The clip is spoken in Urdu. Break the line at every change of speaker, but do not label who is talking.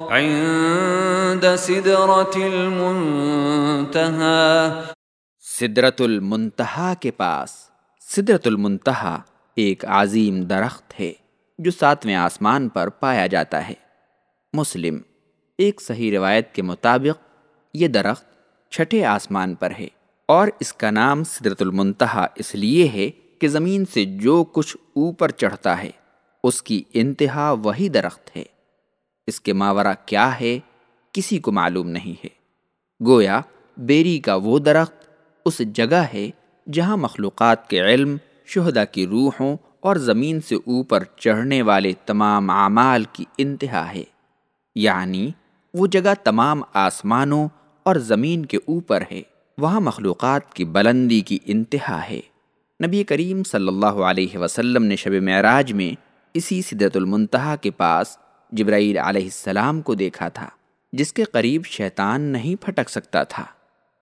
عند سدرت المنتہا
سدرت المنتہا کے پاس سدرت المنتہا ایک عظیم درخت ہے، جو ساتویں آسمان پر پایا جاتا ہے۔ مسلم، ایک صحیح روایت کے مطابق، یہ درخت چھٹے آسمان پر ہے، اور اس کا نام سدرت المنتہا اس لیے ہے کہ زمین سے جو کچھ اوپر چڑھتا ہے، اس کی انتہا وہی درخت ہے۔ اس کے ماورہ کیا ہے کسی کو معلوم نہیں ہے۔ گویا بیری کا وہ درخت اس جگہ ہے جہاں مخلوقات کے علم شہدا کی روحوں اور زمین سے اوپر چڑھنے والے تمام اعمال کی انتہا ہے۔ یعنی وہ جگہ تمام آسمانوں اور زمین کے اوپر ہے، وہاں مخلوقات کی بلندی کی انتہا ہے۔ نبی کریم صلی اللہ علیہ وسلم نے شب معراج میں اسی صدرت المنتہا کے پاس جبرائیل علیہ السلام کو دیکھا تھا جس کے قریب شیطان نہیں پھٹک سکتا تھا۔